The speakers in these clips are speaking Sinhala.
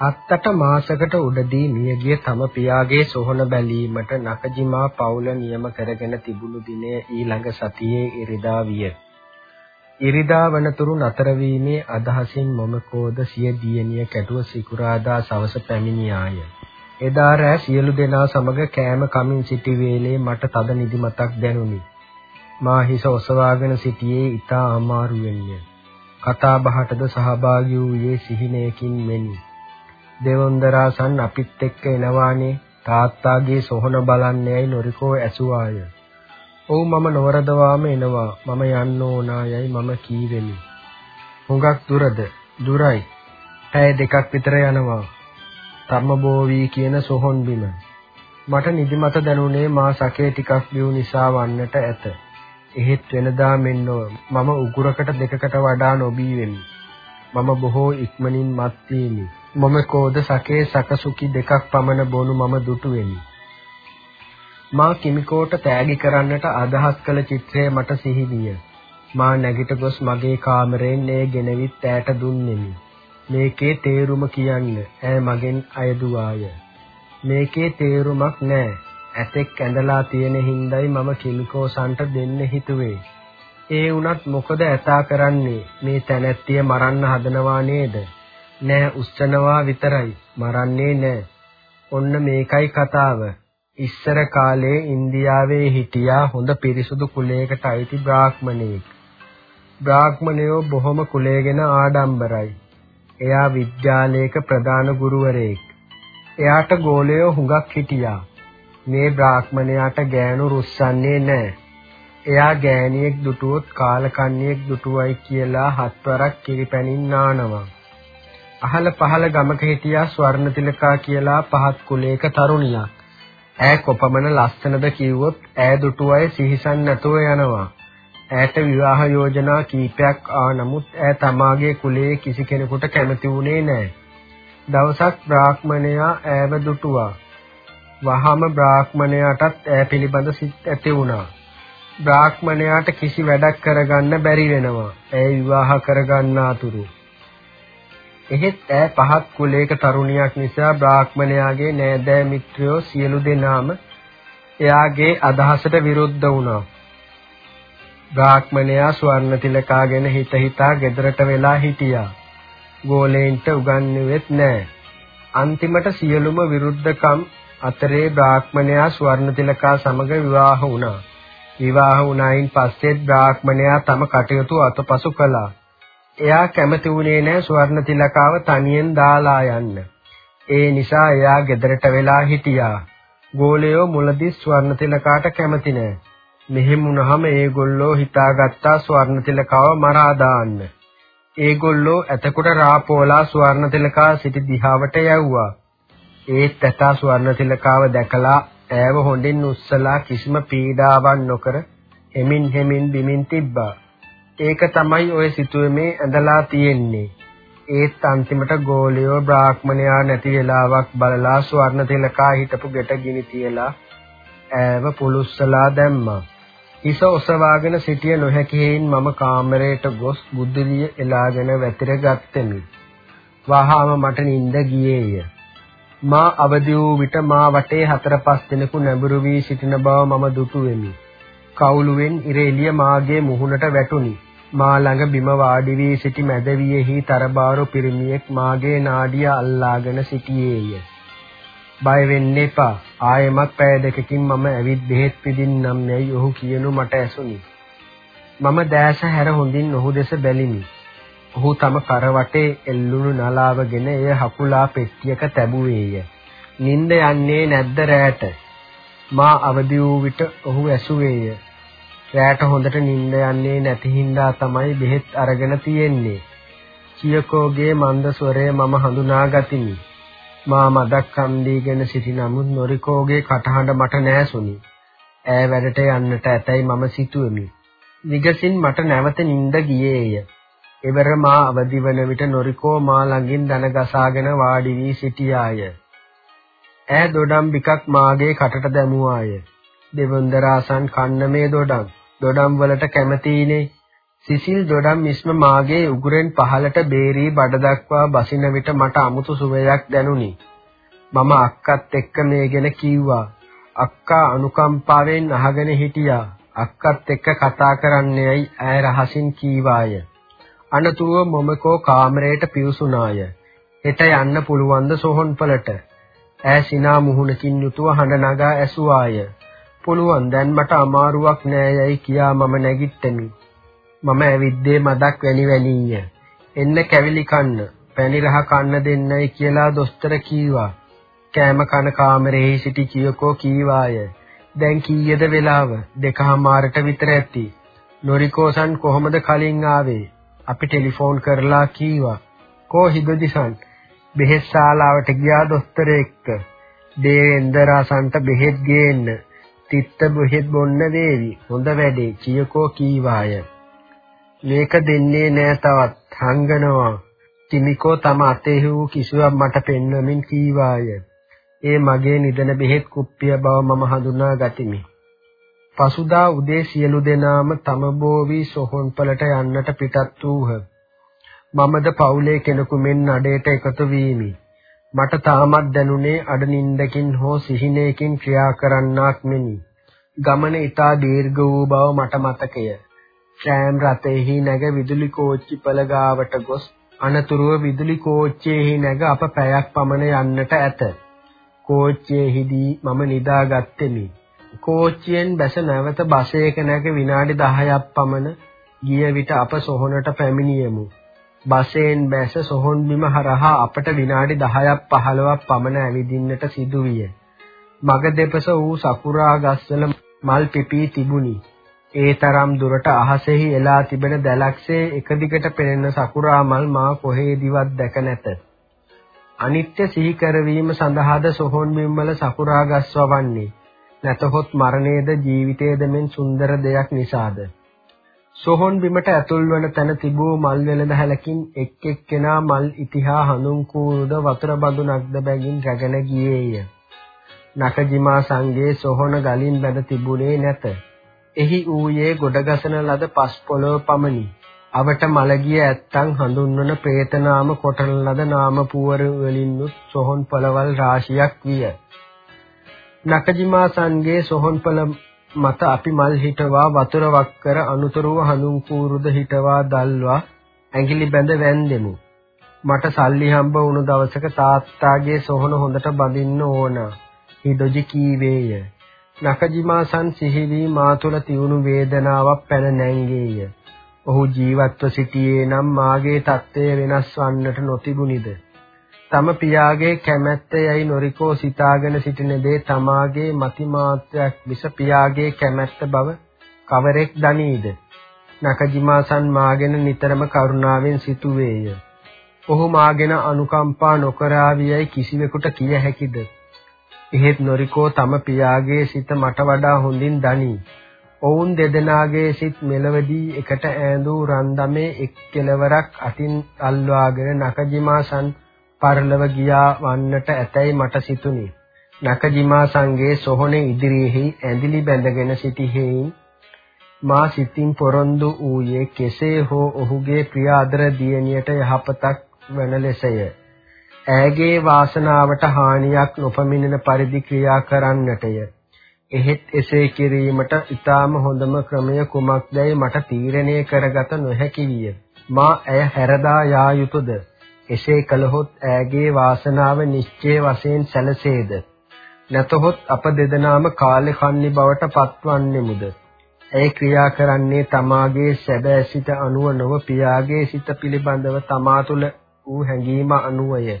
හත්තට මාසකට උඩදී මියගිය තම පියාගේ සොහන බැලීමට නකජිමා පවුල නියම කරගෙන තිබුණු දිනය ඊළඟ සතියේ ඉරිදා විය. ඉරිදා වනතුරු නතර වීමේ අදහසින් මොමකෝද සිය දියණිය කැටුව සිකුරාදා සවස පැමිණියාය. එදා රෑ සියලු දෙනා සමග කෑම කමින් සිටි වේලේ මට තද නිදිමතක් දැනුනි. මා හිස ඔසවාගෙන සිටියේ ඊට අමාරුවෙන්ය. කතා බහටද සහභාගී වූයේ සිහිනයකින් මෙනි. දෙවොන්දරාසන් අපිත් එක්ක එනවානේ තාත්තාගේ සොහන බලන්නේයි නොරිකෝ ඇසුවාය. "ඔව් මම නවරදවාම එනවා. මම යන්න ඕනායයි මම කීවෙමි." "හුඟක් දුරද?" "දුරයි. පැය දෙකක් විතර යනවා." "තම්මබෝවි කියන සොහොන් බිම." මට නිදිමත දැනුනේ මා සකේ ටිකක් බිව් නිසා වන්නට ඇත. එහෙත් වෙනදා මෙන් නොව මම උගුරකට දෙකකට වඩා නොබී වෙමි. මම බොහෝ ඉක්මනින් මත් වීමි. මම කෝද සකේ සකසුකි දෙකක් පමණ බොනු මම දුටු වෙමි. මා කිමිකෝට තෑගි කරන්නට අදහස් කළ චිත්‍රය මට සිහි විය. මා නැගිට ගොස් මගේ කාමරයෙන් ඒ ගෙනවිත් ඈට දුන්නෙමි. මේකේ තේරුම කියන්න ඈ මගෙන් අයදුවාය. මේකේ තේරුමක් නෑ. ඇතෙක් ඇඳලා තියෙන හින්දයි මම කිමිකෝසන්ට දෙන්න හිතුවේ. ඒ වුණත් මොකද ඇතා කරන්නේ මේ තැනැත්තිය මරන්න හදනවා නේද? නෑ උස්සනවා විතරයි මරන්නේ නෑ. ඔන්න මේකයි කතාව. ඉස්සර කාලේ ඉන්දියාවේ හිටියා හොඳ පිරිසුදු කුලයකට අයිති බ්‍රාහ්මණයෙක්. බ්‍රාහ්මණයෝ බොහොම කුලයගෙන ආඩම්බරයි. එයා විද්‍යාලයක ප්‍රධාන ගුරුවරයෙක්. එයාට ගෝලයෝ හුඟක් හිටියා. මේ බ්‍රාහ්මණයාට ගෑනු රුස්සන්නේ නැහැ. එයා ගෑණියෙක් දුටුවොත් කාලකන්ණියෙක් දුටුවයි කියලා හත්වරක් කිරිපැනින් නානවා. අහල පහල ගමක හිටියා ස්වර්ණතිලකා කියලා පහත් කුලයක තරුණියක්. ඈ කොපමණ ලස්සනද කිව්වොත් ඈ දුටුවයි සිහිසන් නැතුව යනවා. ඈට විවාහ යෝජනා කීපයක් ආ නමුත් ඈ තමාගේ කුලයේ කිසි කෙනෙකුට කැමති වුණේ නැහැ. දවසක් බ්‍රාහ්මණයා ඈව දුටුවා. වහාම බ්‍රාහ්මණයාටත් ඈ පිළිබඳ සිත් ඇති වුණා. බ්‍රාහ්මණයාට කිසි වැඩක් කරගන්න බැරි වෙනවා. ඇය විවාහ කරගන්න අතුරු. එහෙත් ඈ පහත් කුලයක තරුණියක් නිසා බ්‍රාහ්මණයාගේ නෑදෑ මිත්‍රයෝ සියලු දෙනාම එයාගේ අදහසට විරුද්ධ වුණා. බ්‍රාහ්මණයා ස්වර්ණ තිලකාගෙන හිත හිතා ගෙදරට වෙලා හිටියා. ගෝලෙන්ට උගන්වුවෙත් නෑ. අන්තිමට සියලුම විරුද්ධකම් අතරේ බ්‍රාහ්මණයා ස්වර්ණ තිලකා සමග විවාහ වුණා. විවාහ වුණායින් පස්සෙත් බ්‍රාහ්මණයා තම කටයුතු අතපසු කළා. එයා කැමති වුණේ නැහැ ස්වර්ණ තිලකාව තනියෙන් දාලා යන්න. ඒ නිසා එයා ගෙදරට වෙලා හිටියා. ගෝලයෝ මුලදී ස්වර්ණ තිලකාට කැමති නැහැ. මෙහෙම වුණාම ඒගොල්ලෝ හිතාගත්තා ස්වර්ණ තිලකාව මරා දාන්න. ඒගොල්ලෝ එතකොට රාපෝලා ස්වර්ණ තිලකා සිටි දිහාවට යවුවා. ඒත් ඇතා ස්වර්ණ තිලකාව දැකලා ඈව හොඳින් උස්සලා කිසිම පීඩාවක් නොකර හෙමින් හෙමින් බිමින් තිබ්බා. ඒක තමයි ඔය සිතුවමේ ඇඳලා තියෙන්නේ. ඒත් අන්තිමට ගෝලියෝ බ්‍රාහ්මණයා නැති වෙලාවක් බලලා ස්වර්ණ තිලකා හිටපු ගෙට ගිනි තියලා ඈව පුලුස්සලා දැම්මා. හිස ඔසවාගෙන සිටිය නොහැකි හේයින් මම කාමරයට ගොස් බුද්ධිලිය එලාගෙන වැතිර ගත්තෙමි. වහාම මට නිින්ද ගියේය. මා අවදි වූ විට මා වටේ හතර පහ දෙනෙකු නැඹුරු වී සිටින බව මම දුටු වෙමි. කවුළුවෙන් ඉර එළිය මාගේ මුහුණට වැටුනි. මා ළඟ බිම වාඩි වී සිටි මැදවියෙහි තරබාරු පිරිමියෙක් මාගේ නාඩිය අල්ලාගෙන සිටියේය. බය වෙන්න එපා. ආයෙමත් පැය දෙකකින් මම ඇවිත් බෙහෙත් පිදින්නම් යයි ඔහු කියනු මට ඇසුනි. මම දැස හැර හොඳින් ඔහු දෙස බැලිමි. ඔහු තම කරවටේ එල්ලුණු නලාවගෙන එය හකුලා පෙට්ටියක තැබුවේය. නිින්ද යන්නේ නැද්ද රෑට? මා අවදි වූ විට ඔහු ඇසුවේය. රෑට හොඳට නිින්ද යන්නේ නැති හින්දා තමයි බෙහෙත් අරගෙන තියෙන්නේ. චියකෝගේ මන්ද ස්වරය මම හඳුනා ගතිමි. මා මදක් කම් දීගෙන සිටි නමුත් නොරිකෝගේ කටහඬ මට නෑසුනි. ඈ වැඩට යන්නට ඇතැයි මම සිතුවෙමි. විගසින් මට නැවත නිින්ද ගියේය. එවර මා අවදි වන විට නොරිකෝ මා ළඟින් දන ගසාගෙන වාඩි වී සිටියාය. ඈ දොඩම් පිටක් මාගේ කටට දැමුවාය. දෙවොන්දරාසන් කන්න මේ දොඩම්. දොඩම් වලට කැමතිනේ. සිසිල් දොඩම් මිස්ම මාගේ උගුරෙන් පහලට බේරී බඩ දක්වා බසින විට මට අමුතු සුවයක් දැනුනි. මම අක්කත් එක්ක මේ ගැන කිව්වා. අක්කා අනුකම්පාවෙන් අහගෙන හිටියා. අක්කත් එක්ක කතා කරන්නේයි ඈ රහසින් කීවාය. අනතුරුව මොමකෝ කාමරයට පිවිසුනාය. හෙට යන්න පුළුවන්ද සොහොන්පලට? ඈ සිනා මුහුණකින් යුතුව හඬ නගා ඇසුවාය. පුළුවන් දැන් මට අමාරුවක් නෑ යයි කියා මම නැගිට්ටෙමි. මම ඇවිද්දේ මදක් වැනි වැනිය. එන්න කැවිලි කන්න, පැණි රහ කන්න දෙන්නයි කියලා දොස්තර කීවා. කෑම කන කාමරේ සිටි කියකෝ කීවාය. දැන් කීයද වෙලාව? දෙකහමාරට විතර ඇති. නොරිකෝසන් කොහොමද කලින් ආවේ? අපි ටෙලිෆෝන් කරලා කීවා. කෝ හිබදිසන් බෙහෙත් ශාලාවට ගියා දොස්තර එක්ක. දේවෙන්දරාසන්ට බෙහෙත් ගේන්න. තිත්ත බෙහෙත් බොන්න වේවි. හොඳ වැඩේ කියකෝ කීවාය. මේක දෙන්නේ නෑ තවත් හංගනවා. තිමිකෝ තම අතේ වූ කිසිවක් මට පෙන්වමින් කීවාය. ඒ මගේ නිදන බෙහෙත් කුප්පිය බව මම හඳුනා ගතිමි. පසුදා උදේ සියලු දෙනාම තම බෝවි සොහොන්පලට යන්නට පිටත් වූහ. මමද පවුලේ කෙනෙකු මෙන් නඩේට එකතු වීමි. මට තාමත් දැනුනේ අඩ නින්දකින් හෝ සිහිනයකින් ක්‍රියා කරන්නාක් මෙනි. ගමන ඊටා දීර්ඝ වූ බව මට මතකය. ට්‍රෑම් රථයෙහි නැග විදුලි කෝච්චි පළ ගාවට ගොස් අනතුරුව විදුලි කෝච්චියේහි නැග අප පැයක් පමණ යන්නට ඇත. කෝච්චියේහිදී මම නිදාගත්තෙමි. කෝච්චියෙන් බැස නැවත බසයක නැග විනාඩි 10ක් පමණ ගිය විට අප සොහොනට පැමිණියෙමු. බසයෙන් බැස සොහොන් බිම හරහා අපට විනාඩි 10ක් 15ක් පමණ ඇවිදින්නට සිදු විය. මග දෙපස වූ සකුරා ගස්වල මල් පිපී තිබුණි. ඒ තරම් දුරට අහසෙහි එලා තිබෙන දැලක්සේ එක දිගට පෙනෙන සකුරා මල් මා කොහේදිවත් දැක නැත. අනිත්‍ය සිහි කරවීම සඳහාද සොහොන් බිම්වල සකුරා ගස් වවන්නේ. නැතහොත් මරණයද ජීවිතයේද මෙන් සුන්දර දෙයක් නිසාද? සොහොන් බිමට ඇතුල් වන තැන තිබූ මල් වෙළඳ හැලකින් එක් එක්කෙනා මල් ඉතිහා හඳුන් කූරුද වතුර බඳු නග්ද බැගින් රැගෙන ගියේය. නකජිමා සංගේ සොහොන ගලින් බැඳ තිබුණේ නැත. එහි ඌයේ ගොඩගසන ලද පස් පොළොව පමණි. අවට මලගිය ඇත්තන් හඳුන්වන പ്രേත නාම කොටන ලද නාම පුවර වලින්ුත් සොහොන් පළවල් රාශියක් විය. නකජිමා සංගේ සොහොන් පළ මත අපි මල් හිටවා වතුර වක් කර අනුතරුව හඳුන් කූරුද හිටවා දල්වා ඇඟිලි බැඳ වැන්දෙමු. මට සල්ලි හම්බ වුණු දවසක තාත්තාගේ සොහන හොඳට බඳින්න ඕන. හිදොජි කීවේය. නකජිමාසන් සිහිවි මා තුළ තියුණු වේදනාවක් පැන නැංගේය. ඔහු ජීවත්ව සිටියේ නම් මාගේ තත්ත්වය වෙනස් වන්නට නොතිබුණිද? තම පියාගේ කැමැත්ත යයි නොරිකෝ සිතාගෙන සිටින දේ තමාගේ මති මාත්‍රයක් මිස පියාගේ කැමැත්ත බව කවරෙක් දනීද? නකජිමාසන් මාගෙන නිතරම කරුණාවෙන් සිටුවේය ඔහු මාගෙන අනුකම්පා නොකරාවියයි කිසිවෙකුට කිය හැකිද? එහෙත් නොරිකෝ තම පියාගේ සිත මට වඩා හොඳින් දනී. ඔවුන් දෙදෙනාගේ සිත් මෙලවදී එකට ඈඳූ රන්දමේ එක් කෙලවරක් අතින් අල්වාගෙන නකජිමාසන් පරලව ගියා වන්නට ඇතැයි මට සිතුනි. නකජිමා සංගේ සොහොනේ ඉදිරියෙහි ඇඳිලි බැඳගෙන සිටි හේයින් මා සිතින් පොරොන්දු වූයේ කෙසේ හෝ ඔහුගේ ප්‍රියාදර දියණියට යහපතක් වන ලෙසය. ඈගේ වාසනාවට හානියක් නොපමිනෙන පරිදි ක්‍රියා කරන්නටය. එහෙත් එසේ කිරීමට ඊටාම හොඳම ක්‍රමය කුමක්දයි මට තීරණය කරගත නොහැකි විය. මා ඇය හැරදා යා යුතුයද? එසේ කළහොත් ඈගේ වාසනාව නිශ්චය වශයෙන් සැලසේද? නැතහොත් අප දෙදෙනාම කාලේ කන්නි බවට පත්වන්නෙමුද? ඇය ක්‍රියා කරන්නේ තමාගේ සැබෑ සිත අනුව නොව පියාගේ සිත පිළිබඳව තමා තුළ වූ හැඟීම අනුවය.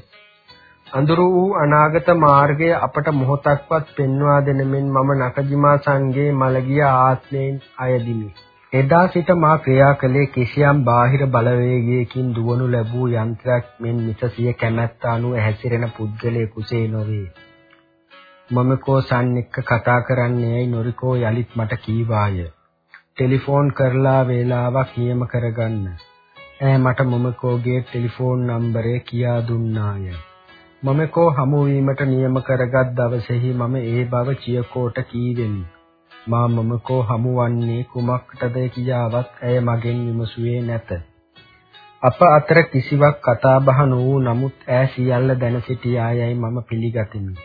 අඳුරු වූ අනාගත මාර්ගය අපට මොහොතක්වත් පෙන්වා දෙන මෙන් මම නකජිමා සංගේ මලගිය ආත්මයෙන් අයදිමි. එදා සිට මා ක්‍රියා කළේ කිසියම් බාහිර බලවේගයකින් දුවනු ලැබූ යන්ත්‍රයක් මෙන් මිස සිය කැමැත්ත අනුව හැසිරෙන පුද්ගලයෙකුසේ නොවේ. මම කෝසන් එක්ක කතා කරන්නේයි නොරිකෝ යලිත් මට කීවාය. ටෙලිෆෝන් කරලා වේලාවක් නියම කරගන්න. ඈ මට මොමකෝගේ ටෙලිෆෝන් නම්බරය කියා දුන්නාය. මොමකෝ හමු වීමට නියම කරගත් දවසේහි මම ඒ බව චියකෝට කීවෙමි. මා මමකෝ හමුවන්නේ කුමක්ටද කියාවත් ඇය මගෙන් විමසුවේ නැත. අප අතර කිසිවක් කතා බහ නොවූ නමුත් ඈ සියල්ල දැන සිටියායයි මම පිළිගතිමි.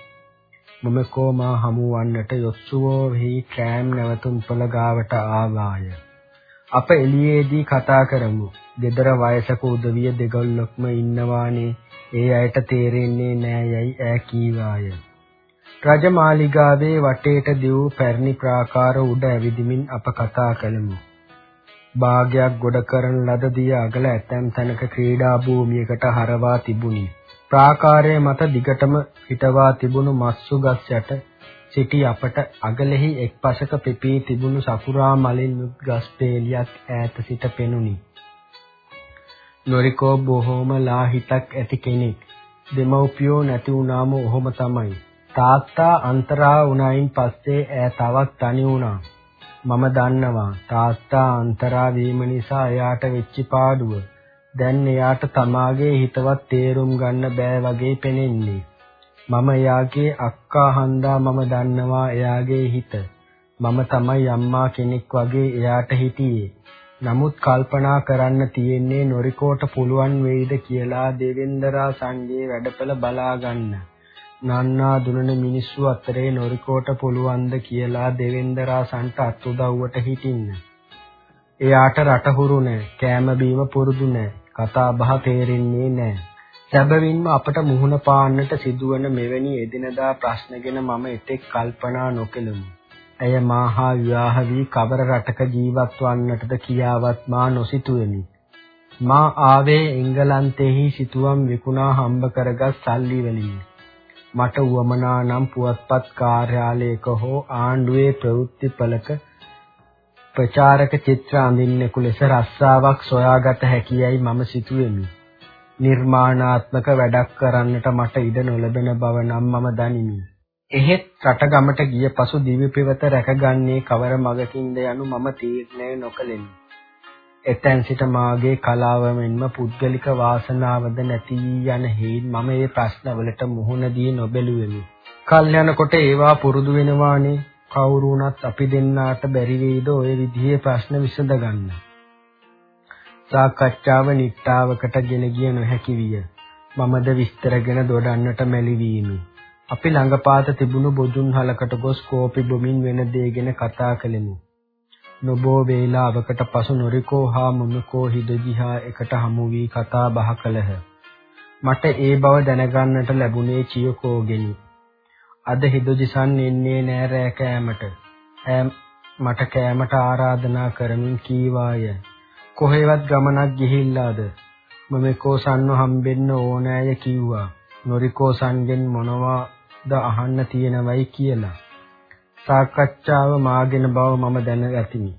මමකෝ මා හමුවන්නට යොස්සුවෝ හි කෑම් නැවතුම්පල ගාවට ආවාය. අප එළියේදී කතා කරමු. ගෙදර වයසක උදවිය දෙගොල්ලොක්ම ඉන්නවානේ. ඒ අයට තේරෙන්නේ නෑ යයි ඈ කීවාය. රජමාලිගාවේ වටේට දිව් පැරණි ප්‍රාකාර උඩ ඇවිදිමින් අප කතා කළෙමු. භාගයක් ගොඩ කරන ලද දිය අගල ඇතැම් තැනක ක්‍රීඩා භූමියකට හරවා තිබුණි. ප්‍රාකාරයේ මත දිගටම හිටවා තිබුණු මස්සු ගස් යට සිටි අපට අගලෙහි එක් පසක පිපී තිබුණු සපුරා මලින් යුත් ගස් පේලියක් ඈත සිට පෙනුනි. නොරිකෝ බොහෝම ලාහිතක් ඇති කෙනෙක්. දෙමව්පියෝ නැති වුණාම ඔහොම තමයි. තාත්තා අන්තරා වුණයින් පස්සේ ඈ තවත් තනි වුණා. මම දන්නවා තාත්තා අන්තරා වීම නිසා එයාට වෙච්ච පාඩුව. දැන් එයාට තමාගේ හිතවත් තේරුම් ගන්න බෑ වගේ පෙනෙන්නේ. මම එයාගේ අක්කා හන්දා මම දන්නවා එයාගේ හිත. මම තමයි අම්මා කෙනෙක් වගේ එයාට හිටියේ. නමුත් කල්පනා කරන්න තියෙන්නේ නොරිකෝට පුළුවන් වෙයිද කියලා දෙවෙන්දරා සංගේ වැඩපළ බලා ගන්න. නන්නා දුනන මිනිස්සු අතරේ නොරිකෝට පුළුවන්ද කියලා දෙවෙන්දරාසන්ට අත් උදව්වට හිටින්න. එයාට රටහුරු නැහැ, කෑම බීම පුරුදු නැහැ, කතා බහ තේරෙන්නේ නැහැ. සැබවින්ම අපට මුහුණ පාන්නට සිදුවන මෙවැනි එදිනදා ප්‍රශ්න ගැන මම එතෙක් කල්පනා නොකෙලමු. ඇය මාහා විවාහ වී කවර රටක ජීවත් වන්නටද කියාවත් මා නොසිතුවෙමි. මා ආවේ එංගලන්තෙහි සිටුවම් විකුණා හම්බ කරගත් සල්ලි වලින්. මට උවමනා නම් පුවත්පත් කාර්යාලයක හෝ ආණ්ඩුවේ ප්‍රවෘත්ති පළක ප්‍රචාරක චිත්‍ර අඳින්නෙකු ලෙස රස්සාවක් සොයාගත හැකියයි මම සිතුවෙමි. නිර්මාණාත්මක වැඩක් කරන්නට මට ඉඩ නොලැබෙන බව නම් මම දනිමි. එහෙත් රටගමට ගිය පසු දිවි පෙවත රැකගන්නේ කවර මගකින්ද යනු මම තීරණය නොකළෙමි. එතෙන් සිට මාගේ කලාව මෙන්ම පුද්ගලික වාසනාවද නැති යන හේයින් මම මේ ප්‍රශ්නවලට මුහුණ දී නොබැලුවෙමි. කල් යනකොට ඒවා පුරුදු වෙනවානේ කවුරු වුණත් අපි දෙන්නාට බැරි වෙයිද ওই විදිහේ ප්‍රශ්න විසඳගන්න. සාකච්ඡාව නිට්ටාවකට ගෙන ගිය නොහැකි විය. මමද විස්තරගෙන දොඩන්නට මැලි වීමි. අපි ළඟපාත තිබුණු බොදුන් හලකට ගොස් කෝපි බොමින් වෙන දේ ගැන කතා කළෙමු. නොබෝ වේලාවකට පසු නොරිකෝ හා මුනුකෝ හිදදිහා එකට හමු වී කතා බහ කළහ. මට ඒ බව දැනගන්නට ලැබුණේ චියකෝගෙනි. අද හිදදිසන් එන්නේ නෑ රෑ කෑමට. මට කෑමට ආරාධනා කරමින් කීවාය. කොහෙවත් ගමනක් ගිහිල්ලාද? මම කෝසන්ව හම්බෙන්න ඕනෑය කිව්වා. නොරිකෝසන්ගෙන් මොනවාද අහන්න තියෙනවයි කියලා. සාකච්ඡාව මාගෙන බව මම දැනගතිමි.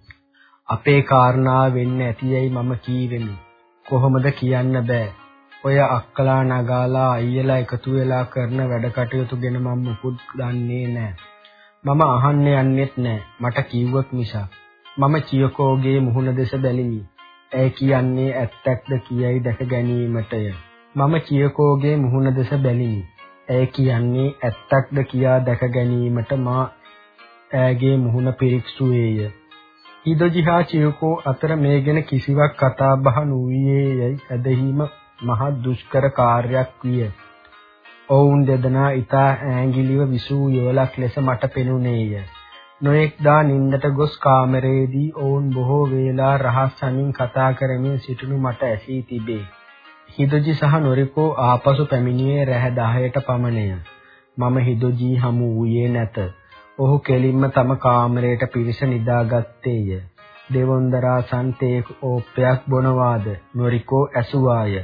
අපේ කාරණා වෙන්න ඇතියයි මම කීවෙමි. කොහොමද කියන්න බෑ. ඔය අක්කලා නගාලා අයියලා එකතු වෙලා කරන වැඩ කටයුතු ගැන මම මුකුත් දන්නේ නෑ. මම අහන්න යන්නෙත් නෑ. මට කිව්වොත් මිසක්. මම චියකෝගේ මුහුණ දෙස බැලිමි. ඇය කියන්නේ ඇත්තක්ද කියයි දැක ගැනීමටය. මම චියකෝගේ මුහුණ දෙස බැලිමි. ඇය කියන්නේ ඇත්තක්ද කියා දැක ගැනීමට මා ඈගේ මුහුණ පිරික්සුවේය. හිදජිහා චියකෝ අතර මේ ගැන කිසිවක් කතා බහ නොවියේ යයි ඇදහිම මහත් දුෂ්කර කාර්යයක් විය. ඔවුන් දෙදෙනා ඊතා ඈඟිලිව විසූ යවලක් ලෙස මට පෙනුනේය. නොඑක් දා නින්දට ගොස් කාමරයේදී ඔවුන් බොහෝ වේලා රහස් සමින් කතා කරමින් සිටිනු මට ඇසී තිබේ. හිදජි සහ නොරිකෝ ආපසු පැමිණියේ රැහැ 10ට පමණය. මම හිදජි හමු වූයේ නැත. ඔහු කෙලින්ම තම කාමරයට පිවිස නිදාගත්තේය. දෙවොන්දරා සන්තේ ඕප්පයක් බොනවාද නොරිකෝ ඇසුවාය.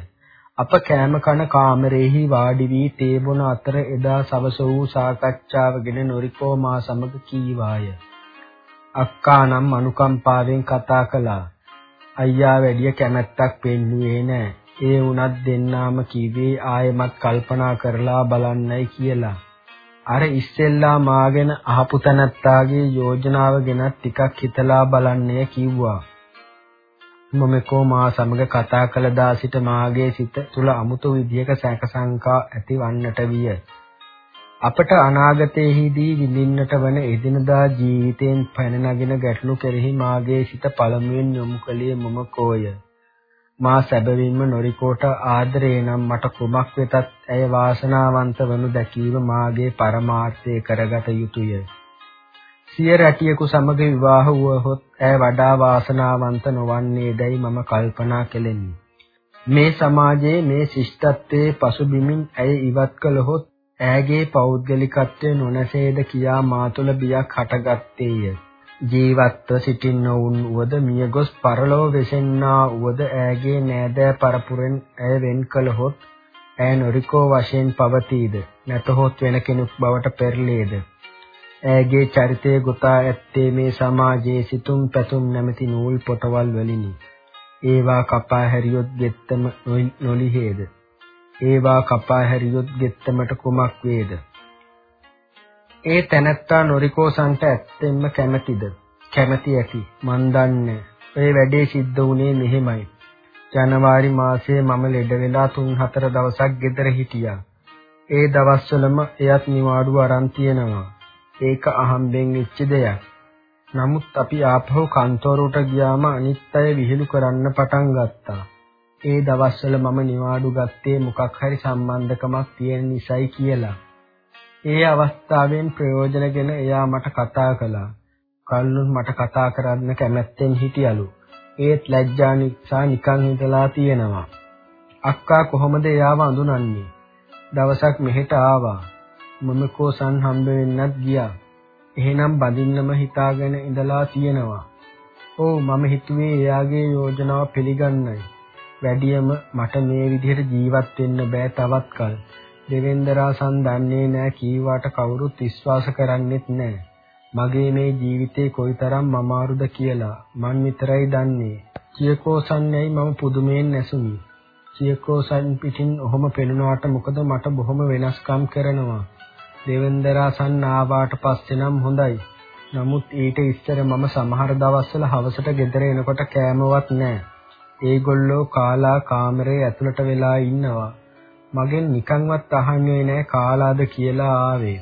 අප කෑම කන කාමරේහි වාඩි වී තේ බොන අතර එදා සවස වූ සාකච්ඡාවගෙන නොරිකෝ මා සමග කීවාය. අක්කා නම් අනුකම්පාවෙන් කතා කළා. අයියා වැඩිය කැමැත්තක් පෙන්නුවේ නෑ. ඒ වුණත් දෙන්නාම කිව්වේ ආයෙමත් කල්පනා කරලා බලන්නයි කියලා. අර ඉස්සෙල්ලා මාගෙන අහපු තැනත්තාගේ යෝජනාව ගැන ටිකක් හිතලා බලන්නේ කිව්වා. මම කෝ මා සමග කතා කළ දා සිට මාගේ සිත තුල අමුතු විදියක සැකසංකා ඇතිවන්නට විය. අපට අනාගතයේදී විඳින්නට වන එදිනදා ජීවිතයෙන් පැන නගින ගැටලු කෙරෙහි මාගේ සිත පළමුවෙන් යොමු කළේ මම කෝය. මා සැබවින්ම නොරිකෝට ආදරේ නම් මට කුමක් වෙතත් ඇය වාසනාවන්ත වනු දැකීම මාගේ පරමාර්ථය කරගත යුතුය. සිය රැටියෙකු සමග විවාහ වුවහොත් ඇය වඩා වාසනාවන්ත නොවන්නේදයි මම කල්පනා කෙලෙමි. මේ සමාජයේ මේ ශිෂ්ටත්වයේ පසුබිමින් ඇය ඉවත් කළහොත් ඈගේ පෞද්ගලිකත්වය නොනැසේද කියා මා තුළ බියක් හටගත්තේය. ජීවත්ව සිටින්නවුන් උවද මියගොස් පරලොව වෙසෙන්නා උවද ඈගේ නෑදෑ පරපුරෙන් ඇය වෙන් කළහොත් ඈ නොරිකෝ වශයෙන් පවතීද? නැතහොත් වෙන කෙනෙක් බවට පෙරලේද? ඈගේ චරිතය ගොතා ඇත්තේ මේ සමාජයේ සිතුම් පැතුම් නැමැති නූල් පොටවල් වලිනි. ඒවා කපා හැරියොත් ගෙත්තම නොලිහේද? ඒවා කපා හැරියොත් ගෙත්තමට කුමක් වේද? ඒ තැනැත්තා නොරිකෝසන්ට ඇත්තෙන්ම කැමැතිද? කැමැති ඇති. මන් දන්නේ. ඒ වැඩේ සිද්ධ වුණේ මෙහෙමයි. ජනවාරි මාසයේ මම ලෙඩ වෙලා 3-4 දවසක් ගෙදර හිටියා. ඒ දවස්වලම එයත් නිවාඩුව අරන් තියෙනවා. ඒක අහම්බෙන් වෙච්ච දෙයක්. නමුත් අපි ආපහු කන්තෝරුවට ගියාම අනිත් අය විහිළු කරන්න පටන් ගත්තා. ඒ දවස්වල මම නිවාඩු ගත්තේ මොකක් හරි සම්බන්ධකමක් තියෙන නිසායි කියලා. ඒ අවස්ථාවෙන් ප්‍රයෝජනගෙන එයා මට කතා කළා. කල්ලු මට කතා කරන්න කැමැත්තෙන් හිටියලු. ඒත් ලැජ්ජා නිසා නිකන් හිටලා තියෙනවා. අක්කා කොහොමද එයාව අඳුනන්නේ? දවසක් මෙහෙට ආවා. මම කෝසන් හම්බ වෙන්නත් ගියා. එහෙනම් බඳින්නම හිතාගෙන ඉඳලා තියෙනවා. ඔව් මම හිතුවේ එයාගේ යෝජනාව පිළිගන්නයි. වැඩියම මට මේ විදිහට ජීවත් වෙන්න බෑ තවත් කල්. දෙවෙන්දරාසන් දන්නේ නෑ කීවාට කවුරුත් විශ්වාස කරන්නෙත් නෑ. මගේ මේ ජීවිතේ කොයිතරම් අමාරුද කියලා මන් විතරයි දන්නේ. චියකෝසන්නයි මම පුදුමයෙන් නැසුනි. චියකෝසන් පිටින් ඔහොම පෙනුනාට මොකද මට බොහොම වෙනස්කම් කරනවා. දෙවෙන්දරාසන් ආවාට පස්සේ නම් හොඳයි. නමුත් ඊට ඉස්සර මම සමහර දවස්වල හවසට ගෙදර එනකොට කෑමවත් නැහැ. ඒගොල්ලෝ කාලා කාමරේ ඇතුළට වෙලා ඉන්නවා. මගෙන් නිකන්වත් අහන්නේ නැහැ කාලාද කියලා ආවේ.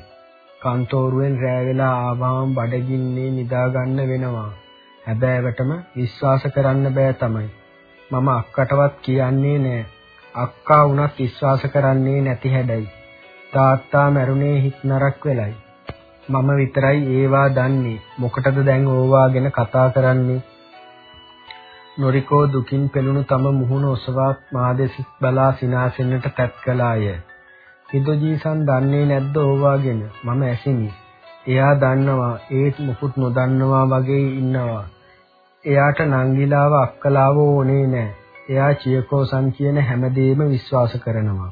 කන්තෝරුවෙන් රෑ වෙලා ආවම බඩගින්නේ නිදා ගන්න වෙනවා. හැබෑවටම විශ්වාස කරන්න බෑ තමයි. මම අක්කටවත් කියන්නේ නෑ. අක්කා වුණත් විශ්වාස කරන්නේ නැති හැඩයි. තාත්තා මැරුණේ හිත නරක් වෙලයි. මම විතරයි ඒවා දන්නේ. මොකටද දැන් ඕවා ගැන කතා කරන්නේ? නොරිකෝ දුකින් පෙළුණු තම මුහුණ ඔසවා මාදෙස බලා සිනාසෙන්නට තැත් කළාය. හිදෝජීසන් දන්නේ නැද්ද ඕවාගෙන මම ඇසිනි. එයා දන්නවා ඒත් මුකුත් නොදන්නවා වගේ ඉන්නවා. එයාට නංගිලාව අක්කලාව ඕනේ නෑ. එයා චියකෝසන් කියන හැමදේම විශ්වාස කරනවා.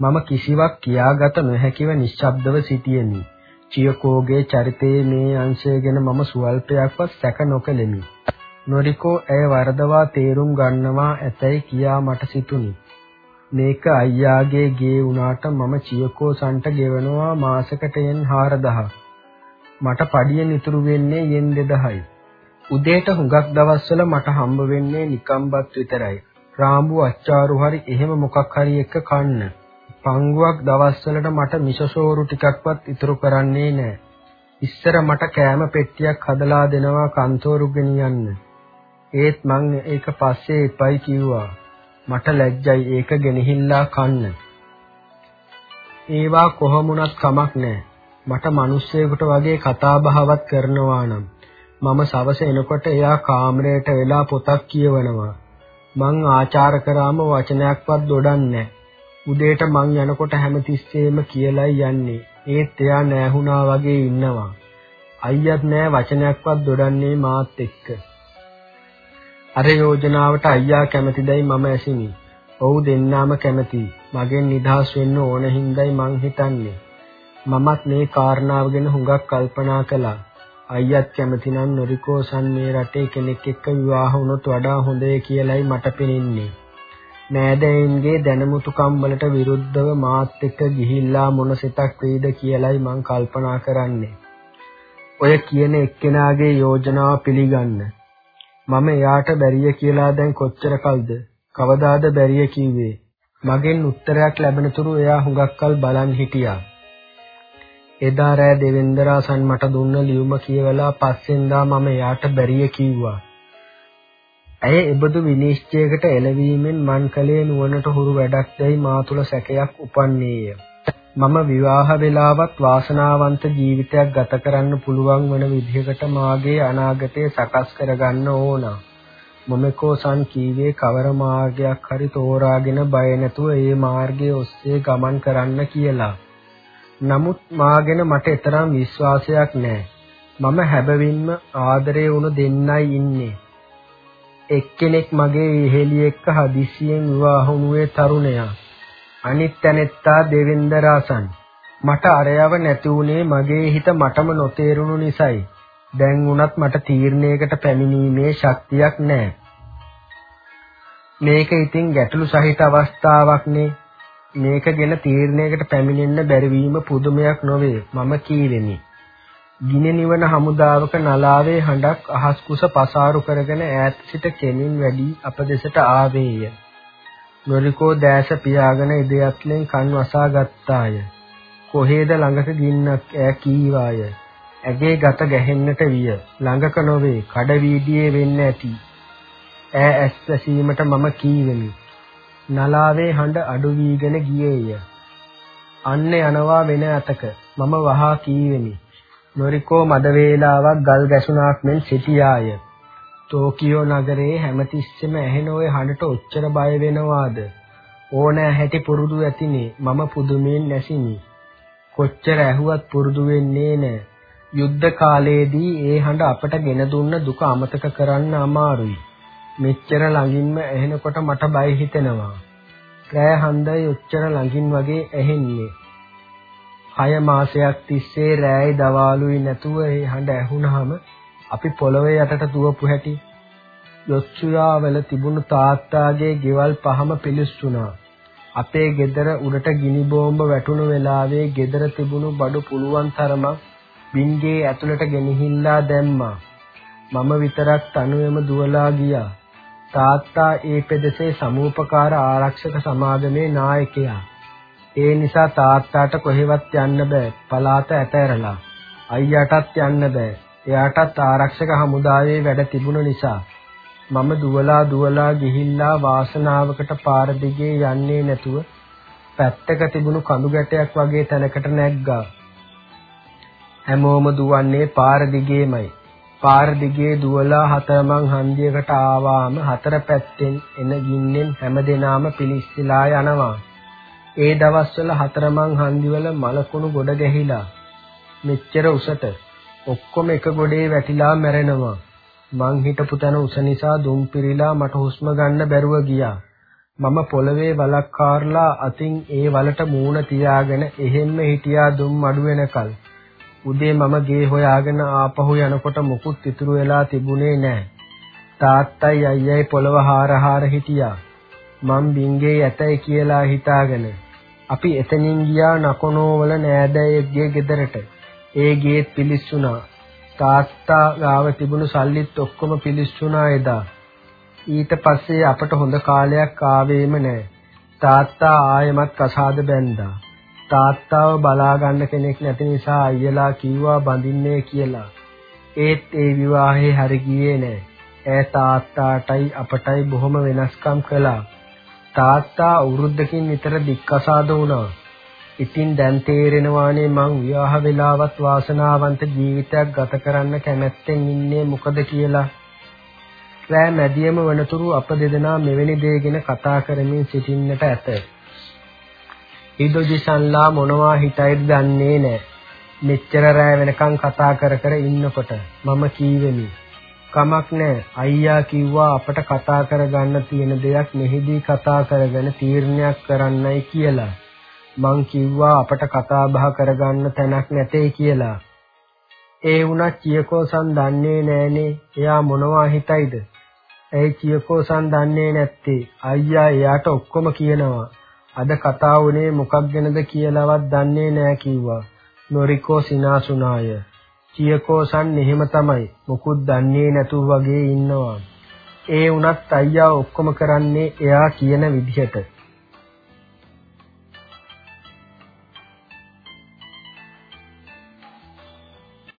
මම කිසිවක් කියාගත නොහැකිව නිශ්ශබ්දව සිටියෙමි. චියකෝගේ චරිතයේ මේ අංශය ගැන මම සුවල්පයක්වත් සැක නොකෙලෙමි. නොරිකෝ ඇය වරදවා තේරුම් ගන්නවා ඇතැයි කියා මට සිතුනි. මේක අයියාගේ ගේ වුණාට මම චියකෝ සන්ට ගෙවනවා මාසකට යෙන් 4000. මට පඩියෙන් ඉතුරු වෙන්නේ යෙන් 2000යි. උදේට හුඟක් දවස්වල මට හම්බ වෙන්නේ නිකම්බත් විතරයි. රාම්බු අච්චාරු හරි එහෙම මොකක් හරි එක කන්න. පංගුවක් දවස්වලට මට මිසසෝරු ටිකක්වත් ඉතුරු කරන්නේ නැහැ. ඉස්සර මට කෑම පෙට්ටියක් හදලා දෙනවා කන්තෝරු ගෙනියන්න. ඒත් මං ඒක පස්සේ එපයි කිව්වා. මට ලැජ්ජයි ඒක ගෙනහිල්ලා කන්න. ඒවා කොහොමුණත් කමක් නෑ. මට මිනිස්සෙකුට වගේ කතා බහවත් කරනවා නම් මම සවස එනකොට එයා කාමරයට වෙලා පොතක් කියවනවා. මං ආචාර කරාම වචනයක්වත් දොඩන්නේ උදේට මං යනකොට හැමතිස්සෙම කියලයි යන්නේ. ඒත් එයා නැහුණා වගේ ඉන්නවා. අයියත් නෑ වචනයක්වත් දොඩන්නේ මාත් එක්ක. අර යෝජනාවට අයියා කැමතිදයි මම ඇසිනි. ඔව් දෙන්නාම කැමතියි. මගෙන් නිදහස් වෙන්න ඕන හින්දායි මං හිතන්නේ. මමත් මේ කාරණාව ගැන හුඟක් කල්පනා කළා. අයියත් කැමති නම් නොරිකෝසන් මේ රටේ කෙනෙක් එක්ක විවාහ වුණොත් වඩා හොඳයි කියලයි මට පෙනෙන්නේ. නෑදෑයින්ගේ දැනුමුතුකම් වලට විරුද්ධව මාත් එක්ක ගිහිල්ලා මොන සිතක් වෙයිද කියලයි මං කල්පනා කරන්නේ. ඔය කියන එක්කෙනාගේ යෝජනාව පිළිගන්න. මම එයාට බැරිය කියලා දැන් කොච්චර කල්ද? කවදාද බැරිය කිව්වේ? මගෙන් උත්තරයක් ලැබෙනතුරු එයා හුඟක් කල් බලන් හිටියා. එදා රෑ දෙවෙන්දරාසන් මට දුන්න ලියුම කියවලා පස්සෙන්දා මම එයාට බැරිය කිව්වා. ඇය එබඳු විනිශ්චයකට එළවීමෙන් මන් කලේ නුවණට හුරු වැඩක් දැයි මා තුල සැකයක් උපන්නේය. මම විවාහ වෙලාවත් වාසනාවන්ත ජීවිතයක් ගත කරන්න පුළුවන් වන විදිහකට මාගේ අනාගතය සකස් කරගන්න ඕන. මොමකෝ සන් කීවේ කවර මාර්ගයක් හරි තෝරාගෙන බය නැතුව ඒ මාර්ගයේ ඔස්සේ ගමන් කරන්න කියලා. නමුත් මාගෙන මට තරම් විශ්වාසයක් නැහැ. මම හැබවින්ම ආදරේ වුණු දෙන්නයි ඉන්නේ. එක්කෙනෙක් මගේ ඉහෙලිය එක්ක හදිසියෙන් විවාහ වුණේ තරුණයා. අනිත් තැනෙත්තා දෙවෙන්දරාසන්. මට අරයව නැති වුණේ මගේ හිත මටම නොතේරුණු නිසායි. දැන් වුණත් මට තීරණයකට පැමිණීමේ ශක්තියක් නැහැ. මේක ඉතින් ගැටලු සහිත අවස්ථාවක් නේ. මේක ගැන තීරණයකට පැමිණෙන්න බැරි වීම පුදුමයක් නොවේ මම කීවෙමි. ගින නිවන හමුදාවක නලාවේ හඬක් අහස් කුස පසාරු කරගෙන ඈත සිට කෙමින් වැඩි අප දෙසට ආවේය. නොරිකෝ දැස පියාගෙන ඉදියත්ලෙන් කන් වසා ගත්තාය. කොහේද ළඟක ගින්නක් ඈ කීවාය. ඇගේ ගත ගැහෙන්නට විය. ළඟක නොවේ කඩ වීදියේ වෙන්න ඇති. ඈ ඇස් ඇසීමට මම කීවෙමි. නලාවේ හඬ අඩු වීගෙන ගියේය. අන්න යනවා වෙන අතක මම වහා කීවෙමි. නොරිකෝ මද වේලාවක් ගල් ගැසුණාක් මෙන් සිටියාය. ටෝකියෝ නගරයේ හැමතිස්සෙම ඇහෙන ওই හඬට ඔච්චර බය වෙනවාද? ඕනෑ හැටි පුරුදු ඇතිනේ මම පුදුමයෙන් නැසිනි. කොච්චර ඇහුවත් පුරුදු වෙන්නේ නැහැ. යුද්ධ කාලයේදී ඒ හඬ අපට ගෙන දුන්න දුක අමතක කරන්න අමාරුයි. මෙච්චර ළඟින්ම ඇහෙනකොට මට බය හිතෙනවා. රෑ හන්දයි ඔච්චර ළඟින් වගේ ඇහෙන්නේ. හය මාසයක් තිස්සේ රෑයි දවාලුයි නැතුව ඒ හඬ ඇහුනහම අපි පොළවේ යටට දුවපු හැටි යොච්චුයාවල තිබුණු තාත්තාගේ ගෙවල් පහම පිලිස්සුණා. අපේ ගෙදර උඩට ගිනි බෝම්බ වැටුණු වෙලාවේ ගෙදර තිබුණු බඩු පුළුවන් තරමක් බින්ගේ ඇතුළට ගෙනහිල්ලා දැම්මා. මම විතරක් තනුවෙම දුවලා ගියා. තාත්තා ඒ පෙදෙසේ සමූපකාර ආරක්ෂක සමාගමේ නායකයා. ඒ නිසා තාත්තාට කොහෙවත් යන්න බෑ. පලාත ඇතැරලා. අයියාටත් යන්න බෑ. එයාටත් ආරක්ෂක හමුදාවේ වැඩ තිබුණ නිසා මම දුවලා දුවලා ගිහිල්ලා වාසනාවකට පාර දිගේ යන්නේ නැතුව පැත්තක තිබුණු කඳු ගැටයක් වගේ තැනකට නැග්ගා. හැමෝම දුවන්නේ පාර දිගේමයි. පාර දිගේ දුවලා හතරමං හන්දියකට ආවාම හතර පැත්තෙන් එන ගින්නෙන් හැමදෙනාම පිලිස්සලා යනවා. ඒ දවස්වල හතරමං හන්දිවල මලකුණු ගොඩ ගැහිලා මෙච්චර උසට ඔක්කොම එක ගොඩේ වැටිලා මැරෙනවා. මං හිටපු තැන උස නිසා දුම් පිරීලා මට හුස්ම ගන්න බැරුව ගියා. මම පොළවේ වලක් කාරලා අතින් ඒ වලට මූණ තියාගෙන එහෙම්ම හිටියා දුම් අඩු වෙනකල්. උදේ මම ගේ හොයාගෙන ආපහු යනකොට මුකුත් ඉතුරු වෙලා තිබුණේ නැහැ. තාත්තයි අයියයි පොළව හාර හාර හිටියා. මං බින්ගේ ඇතයි කියලා හිතාගෙන අපි එතනින් ගියා නකොනෝ වල නෑදෑයෙක්ගේ ගෙදරට. ඒ ගේත් පිලිස්සුණා. තාත්තා ගාව තිබුණු සල්ලිත් ඔක්කොම පිලිස්සුණා එදා. ඊට පස්සේ අපට හොඳ කාලයක් ආවේම නැහැ. තාත්තා ආයෙමත් කසාද බැන්දා. තාත්තාව බලා ගන්න කෙනෙක් නැති නිසා අයියලා කිව්වා බඳින්නේ කියලා. ඒත් ඒ විවාහේ හරි ගියේ නෑ. ඈ තාත්තාටයි අපටයි බොහොම වෙනස්කම් කළා. තාත්තා අවුරුද්දකින් විතර දික්කසාද වුණා. ඉතින් දැන් තේරෙනවානේ මං විවාහ වෙලාවත් වාසනාවන්ත ජීවිතයක් ගත කරන්න කැමැත්තෙන් ඉන්නේ මොකද කියලා. රෑ මැදියම වනතුරු අප දෙදෙනා මෙවැනි දේ ගැන කතා කරමින් සිටින්නට ඇත. ඉදොජිසන්ලා මොනවා හිතයිද දන්නේ නැහැ. මෙච්චර රෑ වෙනකන් කතා කර කර ඉන්නකොට මම කීවෙමි. කමක් නැහැ. අයියා කිව්වා අපට කතා කරගන්න තියෙන දෙයක් මෙහිදී කතා කරගෙන තීරණයක් කරන්නයි කියලා. මං කිව්වා අපට කතා බහ කරගන්න තැනක් නැtei කියලා. ඒ වුණත් චියකෝසන් දන්නේ නෑනේ. එයා මොනවා හිතයිද? ඇයි චියකෝසන් දන්නේ නැත්තේ? අයියා එයාට ඔක්කොම කියනවා. අද කතා වුණේ මොකක් ගැනද කියලාවත් දන්නේ නෑ කිව්වා. නොරිකෝ සිනාසුනාය. චියකෝසන් එහෙම තමයි. මොකුත් දන්නේ නැතුව වගේ ඉන්නවා. ඒ වුණත් අයියා ඔක්කොම කරන්නේ එයා කියන විදිහට.